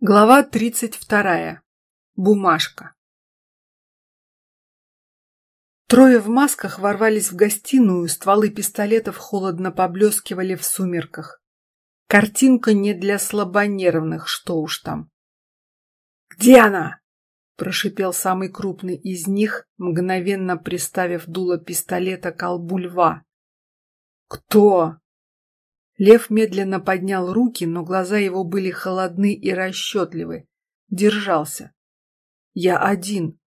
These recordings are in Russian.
Глава тридцать вторая. Бумажка. Трое в масках ворвались в гостиную, стволы пистолетов холодно поблескивали в сумерках. Картинка не для слабонервных, что уж там. «Где она?» – прошипел самый крупный из них, мгновенно приставив дуло пистолета к колбу льва. «Кто?» Лев медленно поднял руки, но глаза его были холодны и расчетливы. Держался. «Я один».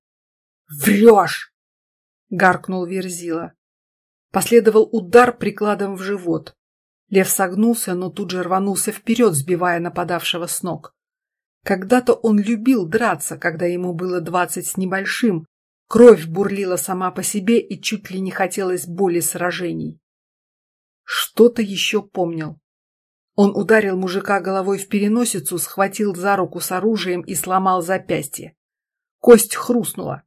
«Врешь!» — гаркнул Верзила. Последовал удар прикладом в живот. Лев согнулся, но тут же рванулся вперед, сбивая нападавшего с ног. Когда-то он любил драться, когда ему было двадцать с небольшим. Кровь бурлила сама по себе и чуть ли не хотелось боли сражений что-то еще помнил. Он ударил мужика головой в переносицу, схватил за руку с оружием и сломал запястье. Кость хрустнула.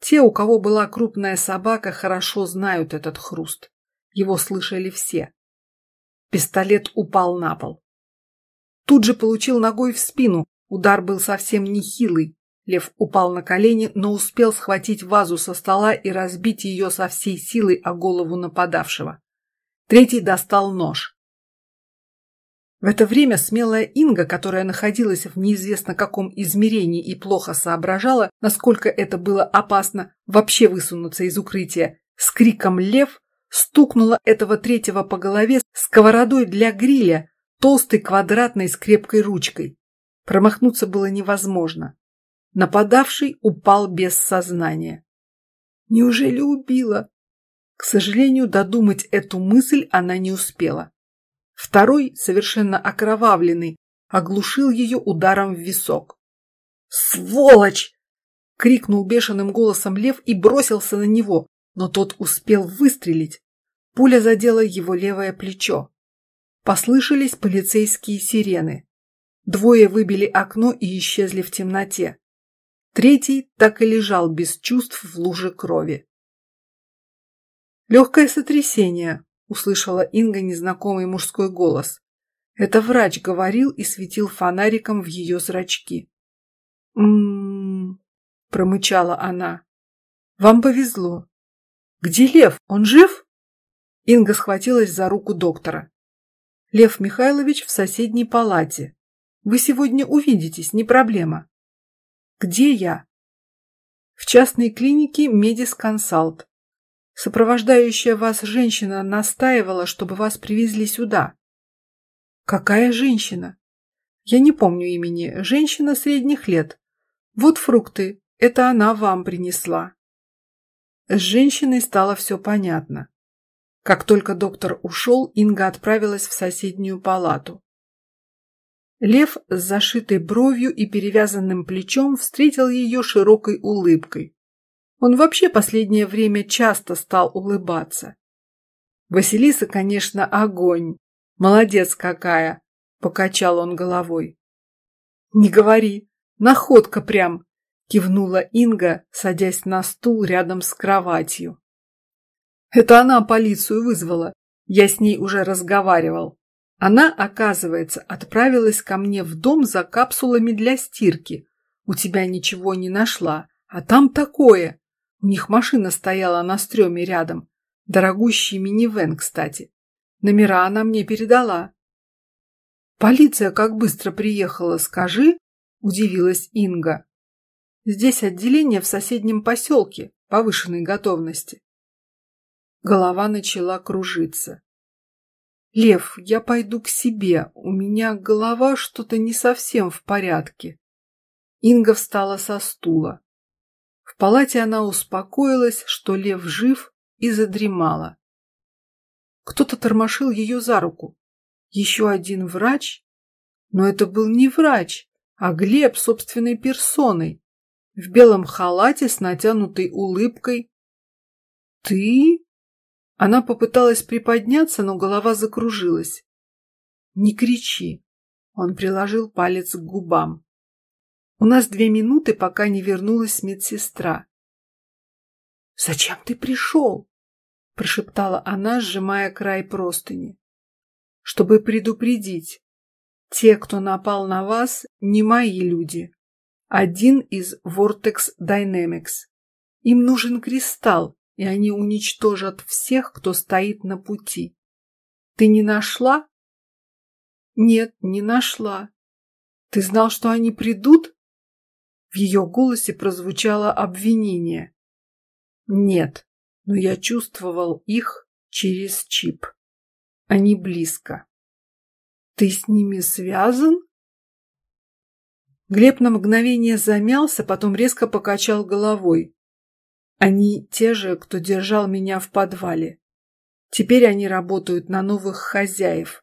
Те, у кого была крупная собака, хорошо знают этот хруст. Его слышали все. Пистолет упал на пол. Тут же получил ногой в спину. Удар был совсем нехилый. Лев упал на колени, но успел схватить вазу со стола и разбить ее со всей силой о голову нападавшего. Третий достал нож. В это время смелая Инга, которая находилась в неизвестно каком измерении и плохо соображала, насколько это было опасно вообще высунуться из укрытия, с криком «Лев!» стукнула этого третьего по голове сковородой для гриля, толстой квадратной с крепкой ручкой. Промахнуться было невозможно. Нападавший упал без сознания. «Неужели убила?» К сожалению, додумать эту мысль она не успела. Второй, совершенно окровавленный, оглушил ее ударом в висок. «Сволочь!» — крикнул бешеным голосом лев и бросился на него, но тот успел выстрелить. Пуля задела его левое плечо. Послышались полицейские сирены. Двое выбили окно и исчезли в темноте. Третий так и лежал без чувств в луже крови. «Легкое сотрясение», – услышала Инга незнакомый мужской голос. Это врач говорил и светил фонариком в ее зрачки. «М-м-м», промычала она. «Вам повезло. Где Лев? Он жив?» Инга схватилась за руку доктора. «Лев Михайлович в соседней палате. Вы сегодня увидитесь, не проблема». «Где я?» «В частной клинике Медис Консалт. Сопровождающая вас женщина настаивала, чтобы вас привезли сюда. Какая женщина? Я не помню имени. Женщина средних лет. Вот фрукты. Это она вам принесла. С женщиной стало все понятно. Как только доктор ушел, Инга отправилась в соседнюю палату. Лев с зашитой бровью и перевязанным плечом встретил ее широкой улыбкой. Он вообще последнее время часто стал улыбаться. Василиса, конечно, огонь. Молодец какая, покачал он головой. Не говори, находка прям, кивнула Инга, садясь на стул рядом с кроватью. Это она полицию вызвала. Я с ней уже разговаривал. Она, оказывается, отправилась ко мне в дом за капсулами для стирки. У тебя ничего не нашла, а там такое. У них машина стояла на стреме рядом. Дорогущий минивэн, кстати. Номера она мне передала. Полиция как быстро приехала, скажи, удивилась Инга. Здесь отделение в соседнем поселке повышенной готовности. Голова начала кружиться. Лев, я пойду к себе. У меня голова что-то не совсем в порядке. Инга встала со стула. В палате она успокоилась, что лев жив, и задремала. Кто-то тормошил ее за руку. Еще один врач? Но это был не врач, а Глеб собственной персоной, в белом халате с натянутой улыбкой. «Ты?» Она попыталась приподняться, но голова закружилась. «Не кричи!» Он приложил палец к губам. У нас две минуты, пока не вернулась медсестра. «Зачем ты пришел?» – прошептала она, сжимая край простыни. «Чтобы предупредить. Те, кто напал на вас, не мои люди. Один из Vortex Dynamics. Им нужен кристалл, и они уничтожат всех, кто стоит на пути. Ты не нашла? Нет, не нашла. Ты знал, что они придут? В ее голосе прозвучало обвинение. Нет, но я чувствовал их через чип. Они близко. Ты с ними связан? Глеб на мгновение замялся, потом резко покачал головой. Они те же, кто держал меня в подвале. Теперь они работают на новых хозяев.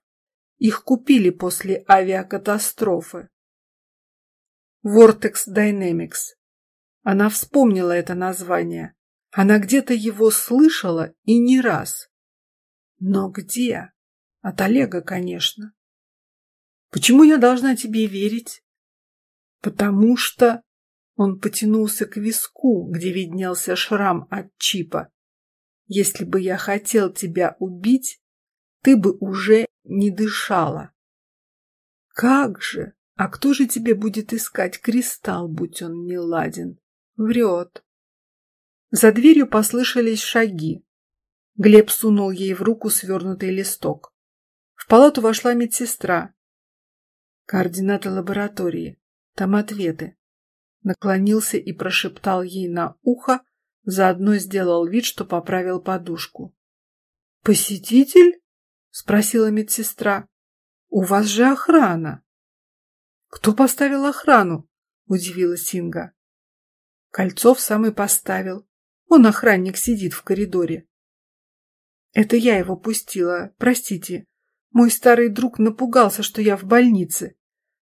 Их купили после авиакатастрофы. Vortex Dynamics. Она вспомнила это название. Она где-то его слышала и не раз. Но где? От Олега, конечно. Почему я должна тебе верить? Потому что он потянулся к виску, где виднелся шрам от чипа. Если бы я хотел тебя убить, ты бы уже не дышала. Как же? А кто же тебе будет искать кристалл, будь он не ладен? Врет. За дверью послышались шаги. Глеб сунул ей в руку свернутый листок. В палату вошла медсестра. Координаты лаборатории. Там ответы. Наклонился и прошептал ей на ухо, заодно сделал вид, что поправил подушку. «Посетитель?» — спросила медсестра. «У вас же охрана». «Кто поставил охрану?» — удивилась Инга. Кольцов сам и поставил. Он охранник сидит в коридоре. Это я его пустила, простите. Мой старый друг напугался, что я в больнице,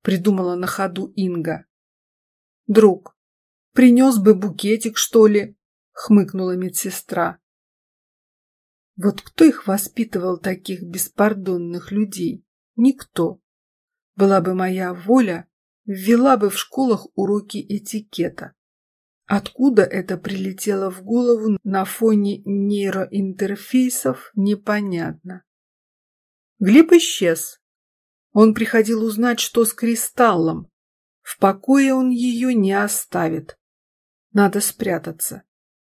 придумала на ходу Инга. Друг, принес бы букетик, что ли? хмыкнула медсестра. Вот кто их воспитывал, таких беспардонных людей? Никто. Была бы моя воля, ввела бы в школах уроки этикета. Откуда это прилетело в голову на фоне нейроинтерфейсов, непонятно. Глеб исчез. Он приходил узнать, что с кристаллом. В покое он ее не оставит. Надо спрятаться.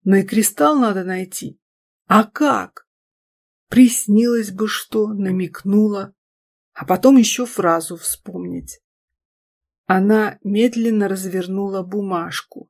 Но и кристалл надо найти. А как? Приснилось бы что, намекнула. А потом еще фразу вспомнить. Она медленно развернула бумажку.